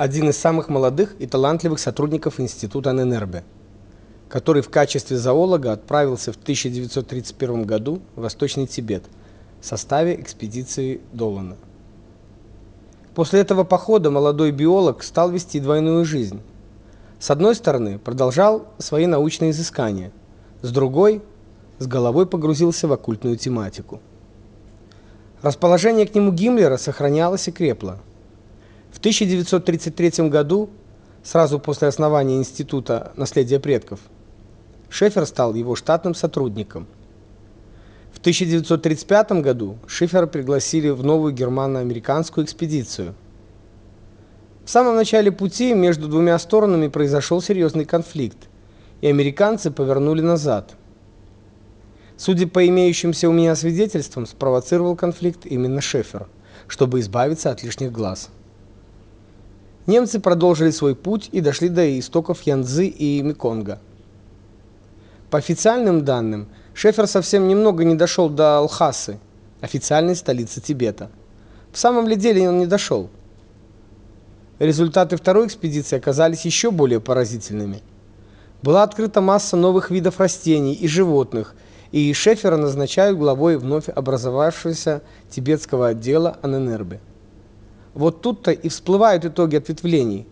один из самых молодых и талантливых сотрудников института Ненербе, который в качестве зоолога отправился в 1931 году в Восточный Тибет в составе экспедиции Долана. После этого похода молодой биолог стал вести двойную жизнь. С одной стороны, продолжал свои научные изыскания, с другой с головой погрузился в оккультную тематику. Расположение к нему Гиммлера сохранялось и крепло. В 1933 году, сразу после основания Института наследия предков, Шефер стал его штатным сотрудником. В 1935 году Шефера пригласили в новую германо-американскую экспедицию. В самом начале пути между двумя сторонами произошел серьезный конфликт, и американцы повернули назад. Судя по имеющимся у меня свидетельствам, спровоцировал конфликт именно Шефер, чтобы избавиться от лишних глаз. Немцы продолжили свой путь и дошли до истоков Янцзы и Меконга. По официальным данным, Шефер совсем немного не дошел до Лхасы, официальной столицы Тибета. В самом ли деле он не дошел? Результаты второй экспедиции оказались еще более поразительными. Была открыта масса новых видов растений и животных – и Шефера назначают главой вновь образовавшегося тибетского отдела Аненербе. Вот тут-то и всплывают итоги ответвлений,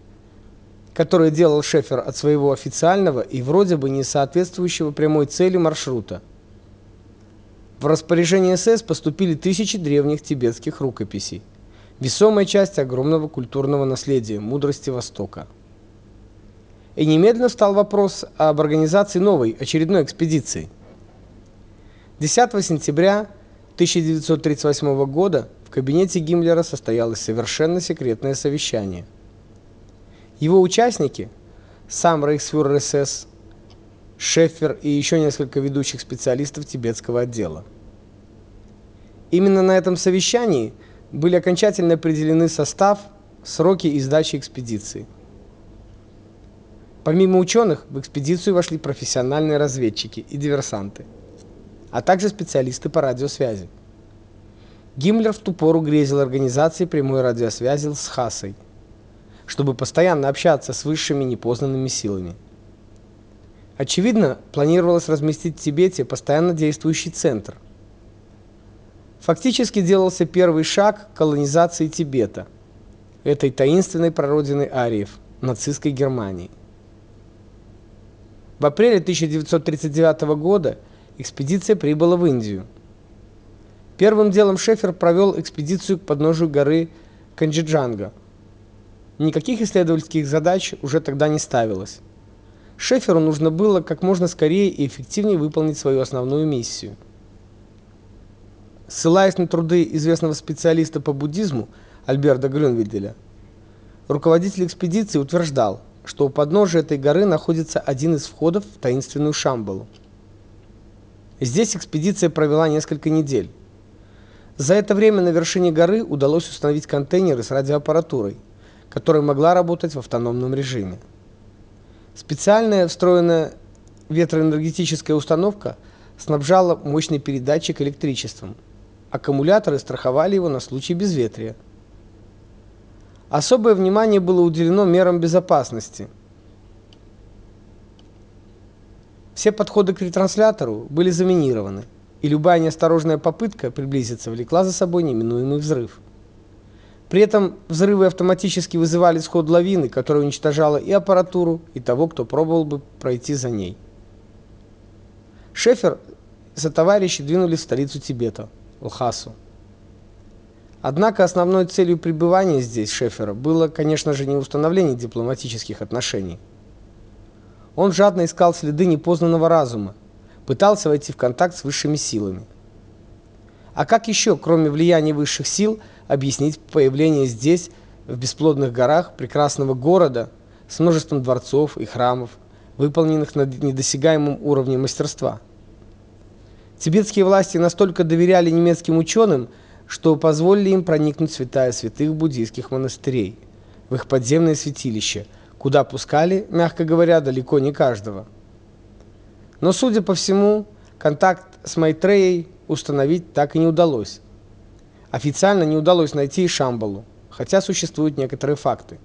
которые делал Шефер от своего официального и вроде бы не соответствующего прямой цели маршрута. В распоряжение СС поступили тысячи древних тибетских рукописей, весомая часть огромного культурного наследия мудрости Востока. И немедленно встал вопрос об организации новой очередной экспедиции – 10 сентября 1938 года в кабинете Гиммлера состоялось совершенно секретное совещание. Его участники сам рейхсфюрер СС Шеффер и еще несколько ведущих специалистов тибетского отдела. Именно на этом совещании были окончательно определены состав, сроки и сдачи экспедиции. Помимо ученых, в экспедицию вошли профессиональные разведчики и диверсанты – а также специалисты по радиосвязи. Гиммлер в ту пору грезил организацией прямой радиосвязи с Хасой, чтобы постоянно общаться с высшими непознанными силами. Очевидно, планировалось разместить в Тибете постоянно действующий центр. Фактически делался первый шаг к колонизации Тибета, этой таинственной прародины ариев, нацистской Германии. В апреле 1939 года экспедиция прибыла в Индию. Первым делом Шефер провел экспедицию к подножию горы Канчжанга. Никаких исследовательских задач уже тогда не ставилось. Шеферу нужно было как можно скорее и эффективнее выполнить свою основную миссию. Ссылаясь на труды известного специалиста по буддизму Альберта Грюнвельделя, руководитель экспедиции утверждал, что у подножия этой горы находится один из входов в таинственную Шамбалу. Здесь экспедиция провела несколько недель. За это время на вершине горы удалось установить контейнеры с радиоаппаратурой, которая могла работать в автономном режиме. Специальная встроенная ветроэнергетическая установка снабжала мощный передатчик электричеством. Аккумуляторы страховали его на случай безветрия. Особое внимание было уделено мерам безопасности – Все подходы к ретранслятору были заминированы, и любая неосторожная попытка приблизиться влекла за собой неминуемый взрыв. При этом взрывы автоматически вызывали сход лавины, которая уничтожала и аппаратуру, и того, кто пробовал бы пройти за ней. Шефер и сотоварищи двинулись в столицу Тибета, Лхасу. Однако основной целью пребывания здесь Шефера было, конечно же, не установление дипломатических отношений, он жадно искал следы непознанного разума, пытался войти в контакт с высшими силами. А как еще, кроме влияния высших сил, объяснить появление здесь, в бесплодных горах, прекрасного города с множеством дворцов и храмов, выполненных на недосягаемом уровне мастерства? Тибетские власти настолько доверяли немецким ученым, что позволили им проникнуть в святая святых буддийских монастырей, в их подземное святилище – куда пускали, мягко говоря, далеко не каждого. Но, судя по всему, контакт с Майтреей установить так и не удалось. Официально не удалось найти и Шамбалу, хотя существуют некоторые факты.